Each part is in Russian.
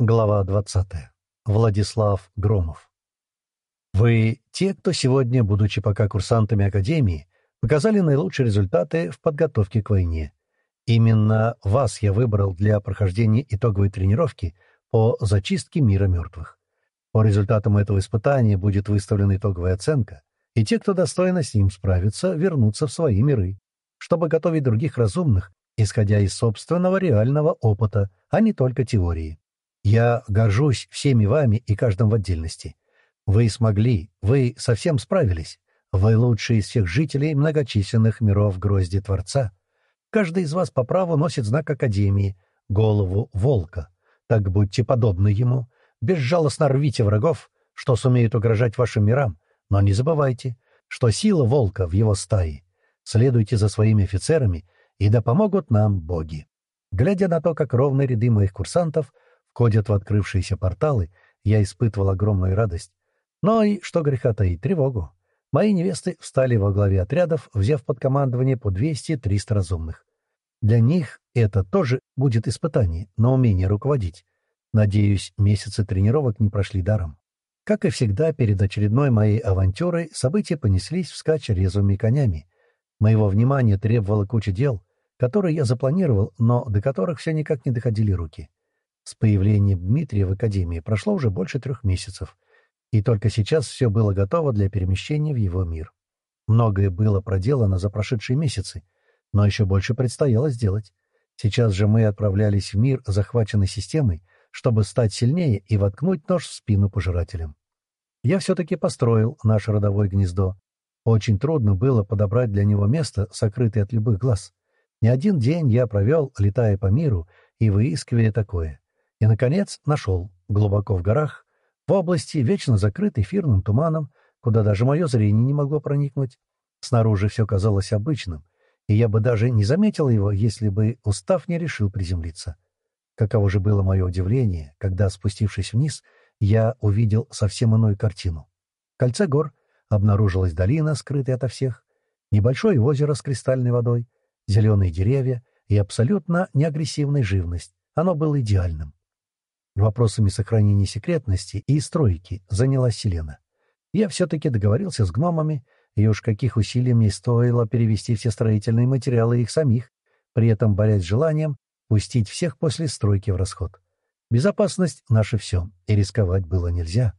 Глава 20. Владислав Громов. Вы те, кто сегодня, будучи пока курсантами Академии, показали наилучшие результаты в подготовке к войне. Именно вас я выбрал для прохождения итоговой тренировки по зачистке мира мертвых. По результатам этого испытания будет выставлена итоговая оценка, и те, кто достойно с ним справится, вернутся в свои миры, чтобы готовить других разумных, исходя из собственного реального опыта, а не только теории. Я горжусь всеми вами и каждым в отдельности. Вы смогли, вы совсем справились. Вы лучшие из всех жителей многочисленных миров грозди Творца. Каждый из вас по праву носит знак Академии — голову волка. Так будьте подобны ему. Безжалостно рвите врагов, что сумеют угрожать вашим мирам, но не забывайте, что сила волка в его стае. Следуйте за своими офицерами, и да помогут нам боги. Глядя на то, как ровные ряды моих курсантов — входят в открывшиеся порталы, я испытывал огромную радость. Но и, что греха таить, тревогу. Мои невесты встали во главе отрядов, взяв под командование по 200-300 разумных. Для них это тоже будет испытание на умение руководить. Надеюсь, месяцы тренировок не прошли даром. Как и всегда, перед очередной моей авантюрой события понеслись вскачь резвыми конями. Моего внимания требовала куча дел, которые я запланировал, но до которых все никак не доходили руки. С появлением Дмитрия в Академии прошло уже больше трех месяцев, и только сейчас все было готово для перемещения в его мир. Многое было проделано за прошедшие месяцы, но еще больше предстояло сделать. Сейчас же мы отправлялись в мир, захваченный системой, чтобы стать сильнее и воткнуть нож в спину пожирателям. Я все-таки построил наше родовое гнездо. Очень трудно было подобрать для него место, сокрытое от любых глаз. Не один день я провел, летая по миру и выискивая такое. И, наконец, нашел, глубоко в горах, в области, вечно закрытой эфирным туманом, куда даже мое зрение не могло проникнуть. Снаружи все казалось обычным, и я бы даже не заметил его, если бы устав не решил приземлиться. Каково же было мое удивление, когда, спустившись вниз, я увидел совсем иную картину. В кольце гор обнаружилась долина, скрытая ото всех, небольшое озеро с кристальной водой, зеленые деревья и абсолютно неагрессивная живность. Оно было идеальным. Вопросами сохранения секретности и стройки занялась Селена. Я все-таки договорился с гномами, и уж каких усилий мне стоило перевести все строительные материалы их самих, при этом борясь с желанием пустить всех после стройки в расход. Безопасность — наше все, и рисковать было нельзя.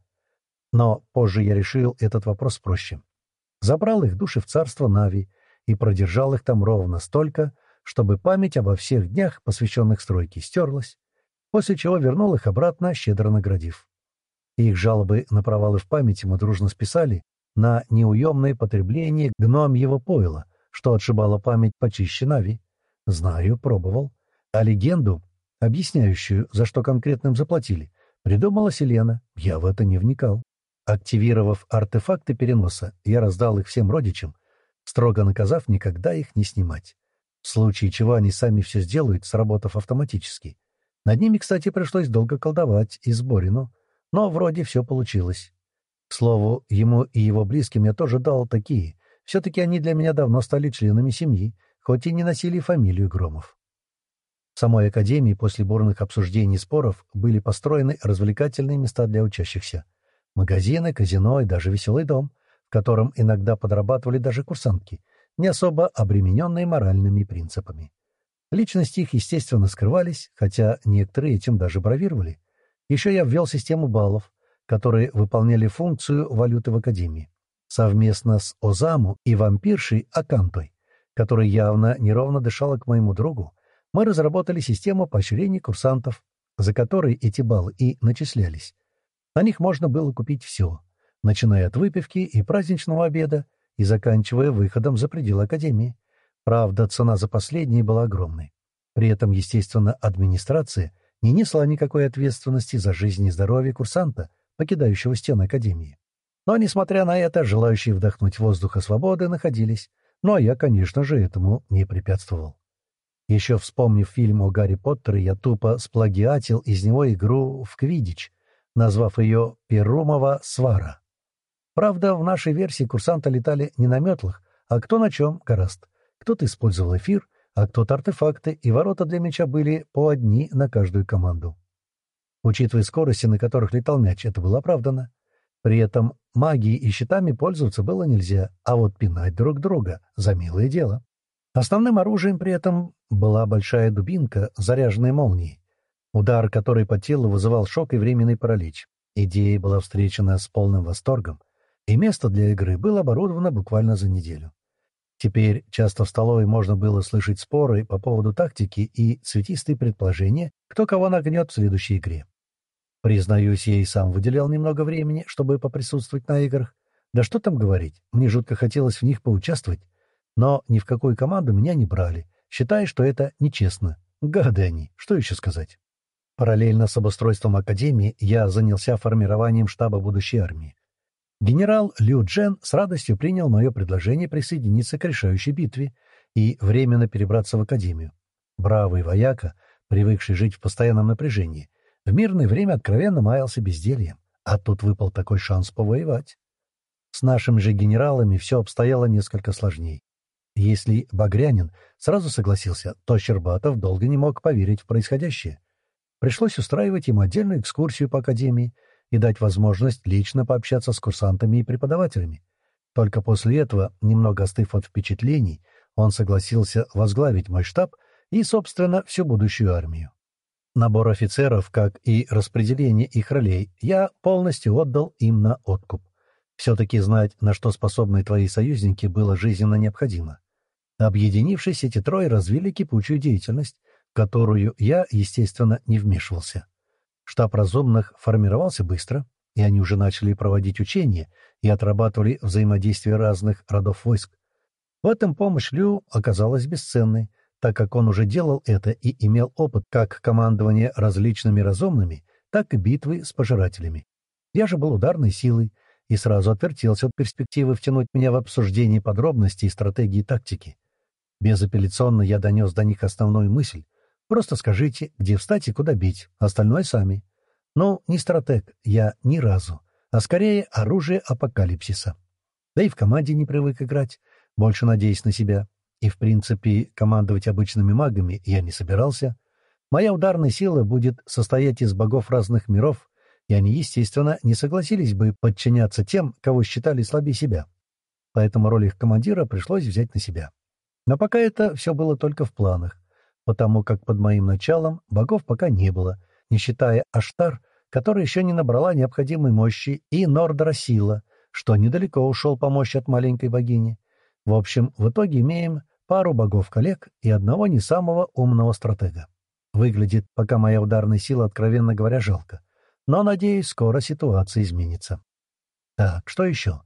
Но позже я решил этот вопрос проще. Забрал их души в царство Нави и продержал их там ровно столько, чтобы память обо всех днях, посвященных стройке, стерлась после чего вернул их обратно, щедро наградив. Их жалобы на провалы в памяти мы дружно списали на неуемное потребление гномьего пойла, что отшибало память почище Нави. Знаю, пробовал. А легенду, объясняющую, за что конкретным заплатили, придумала Селена. Я в это не вникал. Активировав артефакты переноса, я раздал их всем родичам, строго наказав никогда их не снимать. В случае чего они сами все сделают, сработав автоматически. Над ними, кстати, пришлось долго колдовать и с Борину, но вроде все получилось. К слову, ему и его близким я тоже дал такие. Все-таки они для меня давно стали членами семьи, хоть и не носили фамилию Громов. В самой Академии после бурных обсуждений и споров были построены развлекательные места для учащихся. Магазины, казино и даже веселый дом, в котором иногда подрабатывали даже курсантки, не особо обремененные моральными принципами. Личности их, естественно, скрывались, хотя некоторые этим даже бравировали. Еще я ввел систему баллов, которые выполняли функцию валюты в Академии. Совместно с Озаму и вампиршей Акантой, которая явно неровно дышала к моему другу, мы разработали систему поощрений курсантов, за которой эти баллы и начислялись. На них можно было купить все, начиная от выпивки и праздничного обеда и заканчивая выходом за пределы Академии. Правда, цена за последние была огромной. При этом, естественно, администрация не несла никакой ответственности за жизнь и здоровье курсанта, покидающего стены Академии. Но, несмотря на это, желающие вдохнуть воздуха свободы находились, ну а я, конечно же, этому не препятствовал. Еще вспомнив фильм о Гарри Поттере, я тупо сплагиатил из него игру в Квидич, назвав ее «Перумова свара». Правда, в нашей версии курсанты летали не на метлах, а кто на чем гораст. Кто-то использовал эфир, а кто-то артефакты, и ворота для меча были по одни на каждую команду. Учитывая скорости, на которых летал мяч, это было оправдано. При этом магией и щитами пользоваться было нельзя, а вот пинать друг друга — за милое дело. Основным оружием при этом была большая дубинка, заряженная молнией. Удар, который по телу вызывал шок и временный паралич. Идея была встречена с полным восторгом, и место для игры было оборудовано буквально за неделю. Теперь часто в столовой можно было слышать споры по поводу тактики и цветистые предположения, кто кого нагнет в следующей игре. Признаюсь, я и сам выделял немного времени, чтобы поприсутствовать на играх. Да что там говорить, мне жутко хотелось в них поучаствовать, но ни в какую команду меня не брали, считая, что это нечестно. Гады они, что еще сказать? Параллельно с обустройством Академии я занялся формированием штаба будущей армии. Генерал Лю Джен с радостью принял мое предложение присоединиться к решающей битве и временно перебраться в Академию. Бравый вояка, привыкший жить в постоянном напряжении, в мирное время откровенно маялся бездельем, а тут выпал такой шанс повоевать. С нашими же генералами все обстояло несколько сложней. Если Багрянин сразу согласился, то Щербатов долго не мог поверить в происходящее. Пришлось устраивать ему отдельную экскурсию по академии и дать возможность лично пообщаться с курсантами и преподавателями. Только после этого, немного остыв от впечатлений, он согласился возглавить мой штаб и, собственно, всю будущую армию. Набор офицеров, как и распределение их ролей, я полностью отдал им на откуп. Все-таки знать, на что способны твои союзники, было жизненно необходимо. Объединившись, эти трое развили кипучую деятельность, в которую я, естественно, не вмешивался. Штаб разумных формировался быстро, и они уже начали проводить учения и отрабатывали взаимодействие разных родов войск. В этом помощь Лю оказалась бесценной, так как он уже делал это и имел опыт как командования различными разумными, так и битвы с пожирателями. Я же был ударной силой и сразу отвертелся от перспективы втянуть меня в обсуждение подробностей стратегии и тактики. Безапелляционно я донес до них основную мысль. Просто скажите, где встать и куда бить, остальное сами. Ну, не стратег я ни разу, а скорее оружие апокалипсиса. Да и в команде не привык играть, больше надеясь на себя. И, в принципе, командовать обычными магами я не собирался. Моя ударная сила будет состоять из богов разных миров, и они, естественно, не согласились бы подчиняться тем, кого считали слабее себя. Поэтому роль их командира пришлось взять на себя. Но пока это все было только в планах, потому как под моим началом богов пока не было, не считая Аштар, которая еще не набрала необходимой мощи, и Нордора Сила, что недалеко ушел помочь от маленькой богини. В общем, в итоге имеем пару богов-коллег и одного не самого умного стратега. Выглядит, пока моя ударная сила, откровенно говоря, жалко. Но, надеюсь, скоро ситуация изменится. Так, что еще?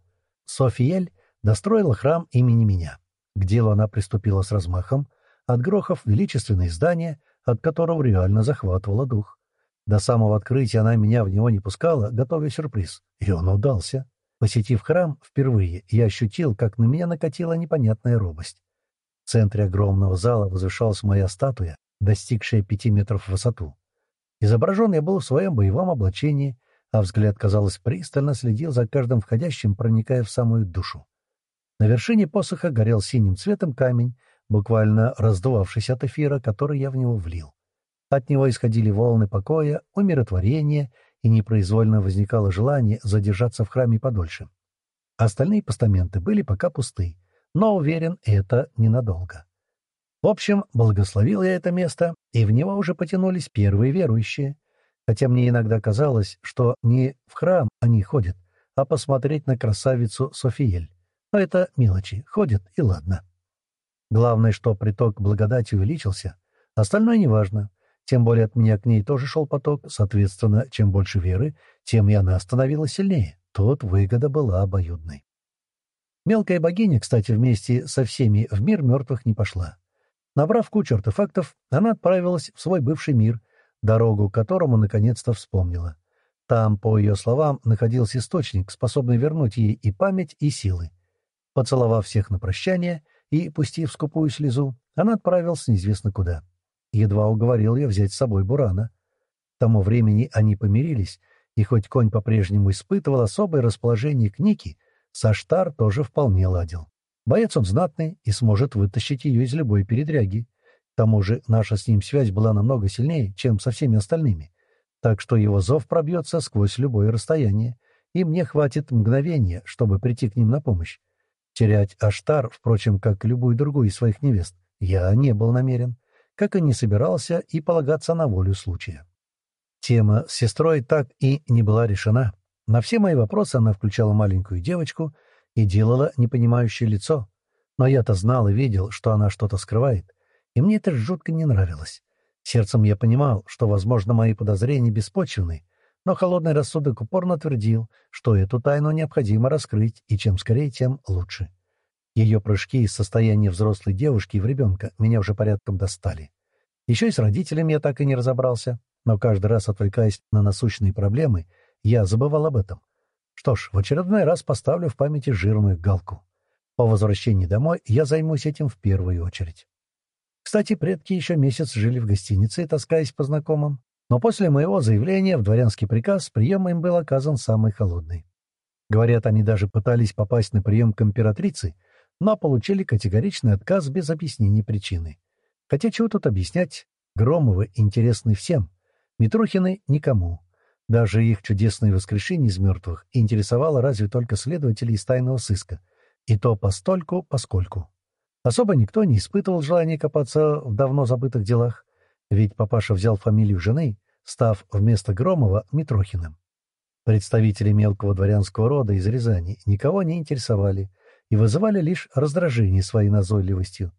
Софиель достроила храм имени меня. К делу она приступила с размахом, отгрохав величественное здание, от которого реально захватывала дух. До самого открытия она меня в него не пускала, готовя сюрприз. И он удался. Посетив храм впервые, я ощутил, как на меня накатила непонятная робость. В центре огромного зала возвышалась моя статуя, достигшая пяти метров в высоту. Изображен я был в своем боевом облачении, а взгляд, казалось, пристально следил за каждым входящим, проникая в самую душу. На вершине посоха горел синим цветом камень, буквально раздувавшийся от эфира, который я в него влил. От него исходили волны покоя, умиротворения, и непроизвольно возникало желание задержаться в храме подольше. Остальные постаменты были пока пусты, но, уверен, это ненадолго. В общем, благословил я это место, и в него уже потянулись первые верующие, хотя мне иногда казалось, что не в храм они ходят, а посмотреть на красавицу Софиель. Но это мелочи, ходят и ладно. Главное, что приток благодати увеличился, остальное неважно. Тем более от меня к ней тоже шел поток, соответственно, чем больше веры, тем и она становилась сильнее. Тут выгода была обоюдной. Мелкая богиня, кстати, вместе со всеми в мир мертвых не пошла. Набрав кучу артефактов, она отправилась в свой бывший мир, дорогу к которому наконец-то вспомнила. Там, по ее словам, находился источник, способный вернуть ей и память, и силы. Поцеловав всех на прощание и, пустив скупую слезу, она отправилась неизвестно куда. Едва уговорил я взять с собой Бурана. К тому времени они помирились, и хоть конь по-прежнему испытывал особое расположение к Нике, Саштар тоже вполне ладил. Боец он знатный и сможет вытащить ее из любой передряги. К тому же наша с ним связь была намного сильнее, чем со всеми остальными. так что его зов пробьется сквозь любое расстояние, и мне хватит мгновения, чтобы прийти к ним на помощь. Терять Аштар, впрочем, как и любую другую из своих невест, я не был намерен, как и не собирался и полагаться на волю случая. Тема с сестрой так и не была решена. На все мои вопросы она включала маленькую девочку и делала непонимающее лицо. Но я-то знал и видел, что она что-то скрывает, и мне это жутко не нравилось. Сердцем я понимал, что, возможно, мои подозрения беспочвены, но холодный рассудок упорно твердил, что эту тайну необходимо раскрыть, и чем скорее, тем лучше. Ее прыжки из состояния взрослой девушки в ребенка меня уже порядком достали. Еще и с родителями я так и не разобрался, но каждый раз, отвлекаясь на насущные проблемы, я забывал об этом. Что ж, в очередной раз поставлю в памяти жирную галку. По возвращении домой я займусь этим в первую очередь. Кстати, предки еще месяц жили в гостинице, таскаясь по знакомым, но после моего заявления в дворянский приказ прием им был оказан самый холодный. Говорят, они даже пытались попасть на прием к императрице, но получили категоричный отказ без объяснений причины. Хотя чего тут объяснять? Громовы интересны всем, Митрухины — никому. Даже их чудесное воскрешение из мертвых интересовало разве только следователей из тайного сыска, и то постольку, поскольку. Особо никто не испытывал желания копаться в давно забытых делах, ведь папаша взял фамилию жены, став вместо Громова Митрохиным. Представители мелкого дворянского рода из Рязани никого не интересовали и вызывали лишь раздражение своей назойливостью.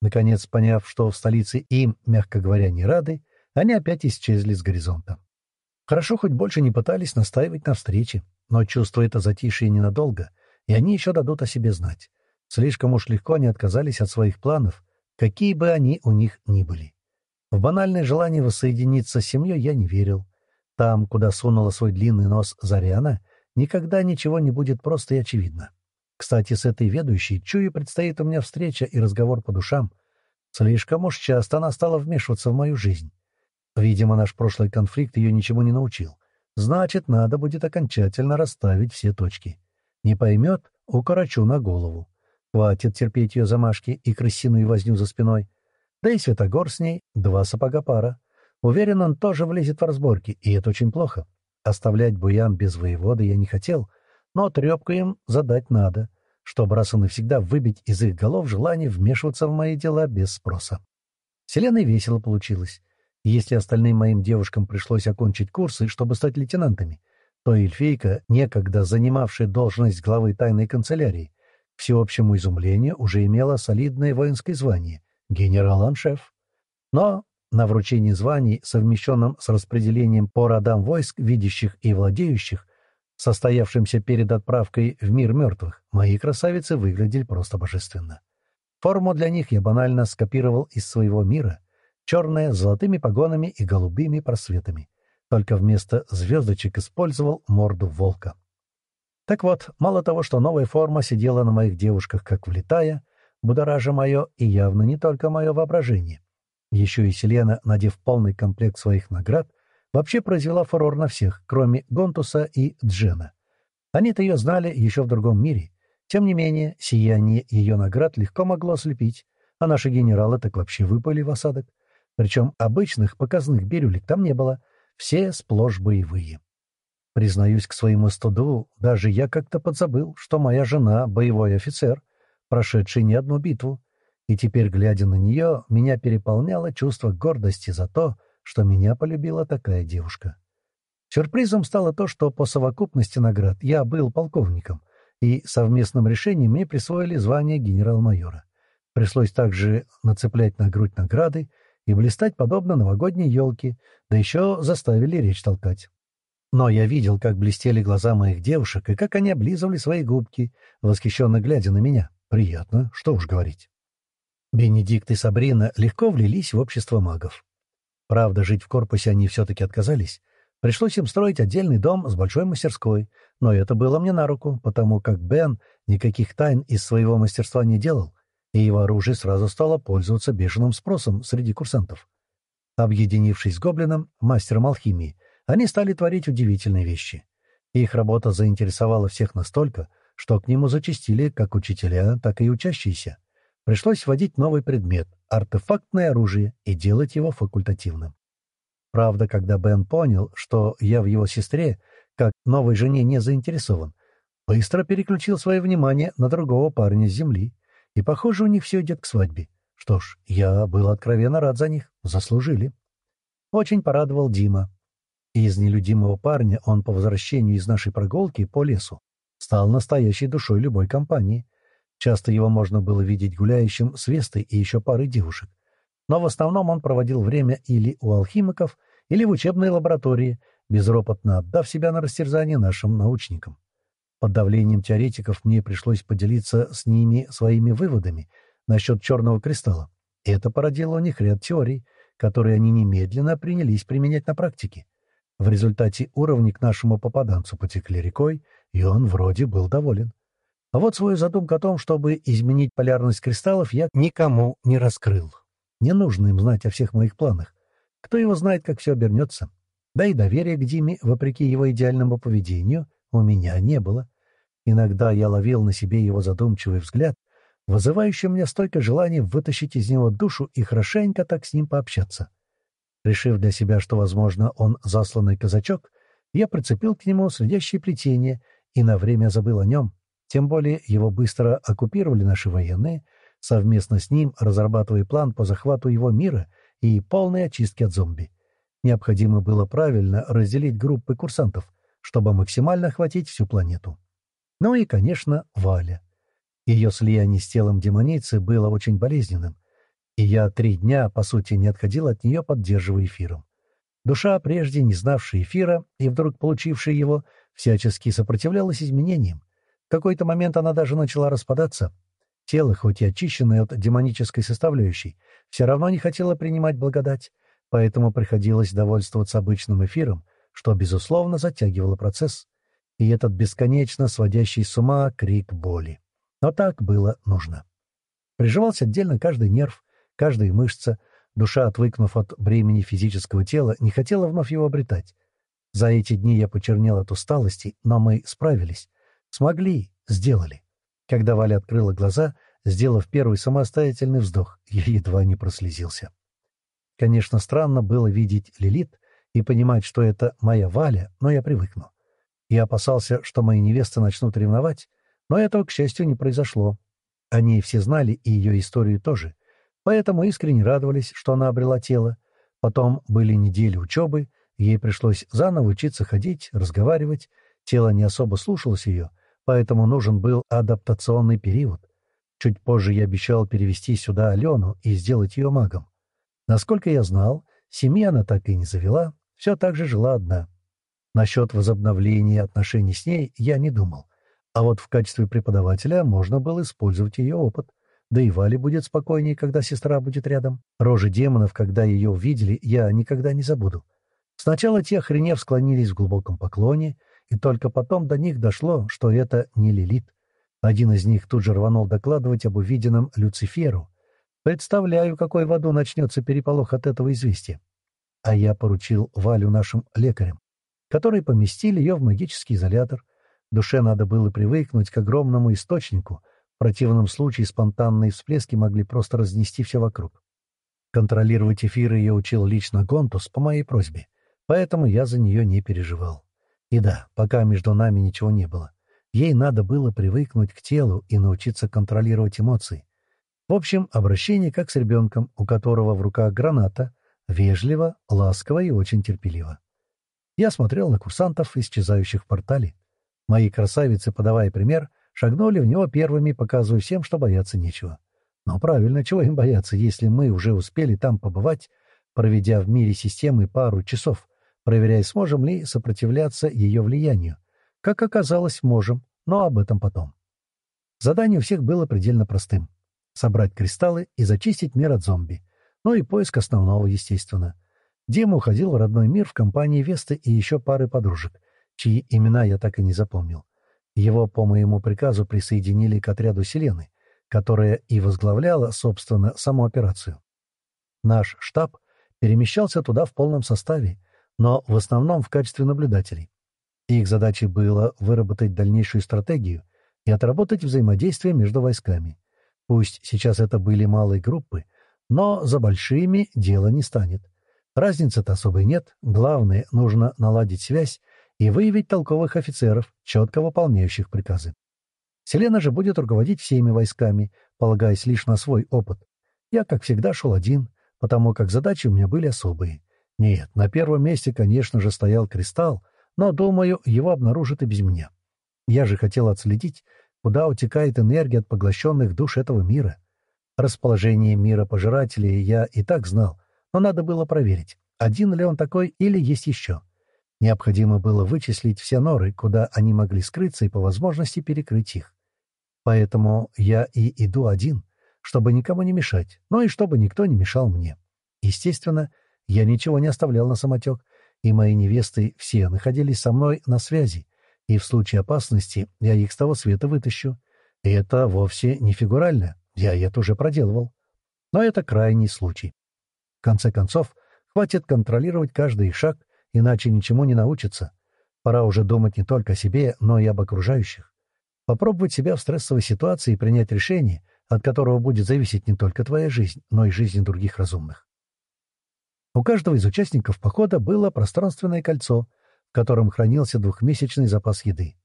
Наконец, поняв, что в столице им, мягко говоря, не рады, они опять исчезли с горизонта. Хорошо, хоть больше не пытались настаивать на встрече, но чувство это затишье ненадолго, и они еще дадут о себе знать. Слишком уж легко они отказались от своих планов, какие бы они у них ни были. В банальное желание воссоединиться с семьей я не верил. Там, куда сунула свой длинный нос Заряна, никогда ничего не будет просто и очевидно. Кстати, с этой ведущей, чую, предстоит у меня встреча и разговор по душам. Слишком уж часто она стала вмешиваться в мою жизнь. Видимо, наш прошлый конфликт ее ничему не научил. Значит, надо будет окончательно расставить все точки. Не поймет — укорочу на голову. Хватит терпеть ее замашки и крысиную возню за спиной. Да и Святогор с ней — два сапога пара. Уверен, он тоже влезет в разборки, и это очень плохо. Оставлять Буян без воевода я не хотел, но трепку им задать надо, чтобы раз и навсегда выбить из их голов желание вмешиваться в мои дела без спроса. Вселенной весело получилось. Если остальным моим девушкам пришлось окончить курсы, чтобы стать лейтенантами, то эльфийка, некогда занимавшая должность главы тайной канцелярии, к всеобщему изумлению уже имела солидное воинское звание — генерал-аншеф. Но на вручении званий, совмещенном с распределением по родам войск, видящих и владеющих, состоявшимся перед отправкой в мир мертвых, мои красавицы выглядели просто божественно. Форму для них я банально скопировал из своего мира — черная, с золотыми погонами и голубыми просветами. Только вместо звездочек использовал морду волка. Так вот, мало того, что новая форма сидела на моих девушках как влетая, будоража мое и явно не только мое воображение. Еще и Селена, надев полный комплект своих наград, вообще произвела фурор на всех, кроме Гонтуса и Джена. Они-то ее знали еще в другом мире. Тем не менее, сияние ее наград легко могло ослепить, а наши генералы так вообще выпали в осадок. Причем обычных показных бирюлек там не было, все сплошь боевые. Признаюсь к своему студу, даже я как-то подзабыл, что моя жена — боевой офицер, прошедший не одну битву, и теперь, глядя на нее, меня переполняло чувство гордости за то, что меня полюбила такая девушка. Сюрпризом стало то, что по совокупности наград я был полковником, и совместным решением мне присвоили звание генерал-майора. Пришлось также нацеплять на грудь награды и блистать подобно новогодней елке, да еще заставили речь толкать. Но я видел, как блестели глаза моих девушек и как они облизывали свои губки, восхищенно глядя на меня. Приятно, что уж говорить. Бенедикт и Сабрина легко влились в общество магов. Правда, жить в корпусе они все-таки отказались. Пришлось им строить отдельный дом с большой мастерской, но это было мне на руку, потому как Бен никаких тайн из своего мастерства не делал, и его оружие сразу стало пользоваться бешеным спросом среди курсантов. Объединившись с Гоблином, мастером алхимии, они стали творить удивительные вещи. Их работа заинтересовала всех настолько, что к нему зачастили как учителя, так и учащиеся. Пришлось вводить новый предмет — артефактное оружие — и делать его факультативным. Правда, когда Бен понял, что я в его сестре, как новой жене, не заинтересован, быстро переключил свое внимание на другого парня с земли, и, похоже, у них все идет к свадьбе. Что ж, я был откровенно рад за них. Заслужили. Очень порадовал Дима. Из нелюдимого парня он по возвращению из нашей прогулки по лесу стал настоящей душой любой компании. Часто его можно было видеть гуляющим с Вестой и еще парой девушек. Но в основном он проводил время или у алхимиков, или в учебной лаборатории, безропотно отдав себя на растерзание нашим научникам. Под давлением теоретиков мне пришлось поделиться с ними своими выводами насчет черного кристалла. Это породило у них ряд теорий, которые они немедленно принялись применять на практике. В результате уровни к нашему попаданцу потекли рекой, и он вроде был доволен. А вот свою задумку о том, чтобы изменить полярность кристаллов, я никому не раскрыл. Не нужно им знать о всех моих планах. Кто его знает, как все обернется. Да и доверия к Диме, вопреки его идеальному поведению, у меня не было. Иногда я ловил на себе его задумчивый взгляд, вызывающий мне столько желания вытащить из него душу и хорошенько так с ним пообщаться. Решив для себя, что, возможно, он засланный казачок, я прицепил к нему следящее плетение и на время забыл о нем. Тем более его быстро оккупировали наши военные, совместно с ним разрабатывая план по захвату его мира и полной очистке от зомби. Необходимо было правильно разделить группы курсантов, чтобы максимально охватить всю планету. Ну и, конечно, Валя. Ее слияние с телом демоницы было очень болезненным, и я три дня, по сути, не отходил от нее, поддерживая эфиром. Душа, прежде не знавшая эфира и вдруг получившая его, всячески сопротивлялась изменениям. В какой-то момент она даже начала распадаться. Тело, хоть и очищенное от демонической составляющей, все равно не хотело принимать благодать, поэтому приходилось довольствоваться обычным эфиром, что, безусловно, затягивало процесс и этот бесконечно сводящий с ума крик боли. Но так было нужно. Приживался отдельно каждый нерв, каждая мышца, душа, отвыкнув от бремени физического тела, не хотела вновь его обретать. За эти дни я почернел от усталости, но мы справились. Смогли, сделали. Когда Валя открыла глаза, сделав первый самостоятельный вздох, я едва не прослезился. Конечно, странно было видеть Лилит и понимать, что это моя Валя, но я привыкну. Я опасался, что мои невесты начнут ревновать, но этого, к счастью, не произошло. Они все знали и ее историю тоже, поэтому искренне радовались, что она обрела тело. Потом были недели учебы, ей пришлось заново учиться ходить, разговаривать, тело не особо слушалось ее, поэтому нужен был адаптационный период. Чуть позже я обещал перевести сюда Алену и сделать ее магом. Насколько я знал, семьи она так и не завела, все так же жила одна. Насчет возобновления отношений с ней я не думал. А вот в качестве преподавателя можно было использовать ее опыт. Да и Вале будет спокойнее, когда сестра будет рядом. Рожи демонов, когда ее увидели, я никогда не забуду. Сначала те, охренев, склонились в глубоком поклоне, и только потом до них дошло, что это не Лилит. Один из них тут же рванул докладывать об увиденном Люциферу. Представляю, какой в аду начнется переполох от этого известия. А я поручил Валю нашим лекарям которые поместили ее в магический изолятор. Душе надо было привыкнуть к огромному источнику, в противном случае спонтанные всплески могли просто разнести все вокруг. Контролировать эфиры ее учил лично Гонтус по моей просьбе, поэтому я за нее не переживал. И да, пока между нами ничего не было. Ей надо было привыкнуть к телу и научиться контролировать эмоции. В общем, обращение как с ребенком, у которого в руках граната, вежливо, ласково и очень терпеливо. Я смотрел на курсантов, исчезающих в портале. Мои красавицы, подавая пример, шагнули в него первыми, показывая всем, что бояться нечего. Но правильно, чего им бояться, если мы уже успели там побывать, проведя в мире системы пару часов, проверяя, сможем ли сопротивляться ее влиянию. Как оказалось, можем, но об этом потом. Задание у всех было предельно простым — собрать кристаллы и зачистить мир от зомби. Ну и поиск основного, естественно — Дима уходил в родной мир в компании Весты и еще пары подружек, чьи имена я так и не запомнил. Его по моему приказу присоединили к отряду Селены, которая и возглавляла, собственно, саму операцию. Наш штаб перемещался туда в полном составе, но в основном в качестве наблюдателей. Их задачей было выработать дальнейшую стратегию и отработать взаимодействие между войсками. Пусть сейчас это были малые группы, но за большими дело не станет. Разницы-то особой нет. Главное, нужно наладить связь и выявить толковых офицеров, четко выполняющих приказы. Селена же будет руководить всеми войсками, полагаясь лишь на свой опыт. Я, как всегда, шел один, потому как задачи у меня были особые. Нет, на первом месте, конечно же, стоял кристалл, но, думаю, его обнаружат и без меня. Я же хотел отследить, куда утекает энергия от поглощенных душ этого мира. Расположение мира пожирателей я и так знал, но надо было проверить, один ли он такой или есть еще. Необходимо было вычислить все норы, куда они могли скрыться и по возможности перекрыть их. Поэтому я и иду один, чтобы никому не мешать, но и чтобы никто не мешал мне. Естественно, я ничего не оставлял на самотек, и мои невесты все находились со мной на связи, и в случае опасности я их с того света вытащу. И это вовсе не фигурально, я это уже проделывал. Но это крайний случай. В конце концов, хватит контролировать каждый шаг, иначе ничему не научится. Пора уже думать не только о себе, но и об окружающих. Попробовать себя в стрессовой ситуации и принять решение, от которого будет зависеть не только твоя жизнь, но и жизнь других разумных. У каждого из участников похода было пространственное кольцо, в котором хранился двухмесячный запас еды.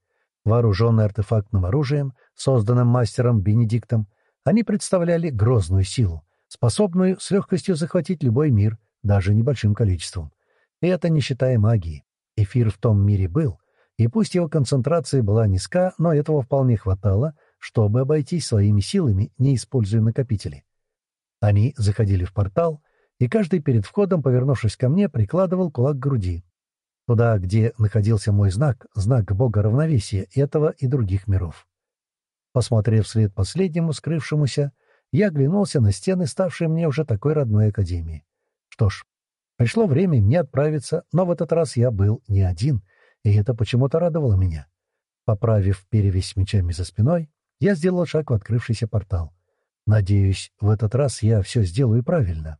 Вооруженные артефактным оружием, созданным мастером Бенедиктом, они представляли грозную силу, способную с легкостью захватить любой мир, даже небольшим количеством. И это не считая магии. Эфир в том мире был, и пусть его концентрация была низка, но этого вполне хватало, чтобы обойтись своими силами, не используя накопители. Они заходили в портал, и каждый перед входом, повернувшись ко мне, прикладывал кулак к груди. Туда, где находился мой знак, знак бога равновесия этого и других миров. Посмотрев вслед последнему, скрывшемуся, я оглянулся на стены, ставшие мне уже такой родной академии. Что ж, пришло время мне отправиться, но в этот раз я был не один, и это почему-то радовало меня. Поправив перевесь мечами за спиной, я сделал шаг в открывшийся портал. Надеюсь, в этот раз я все сделаю правильно.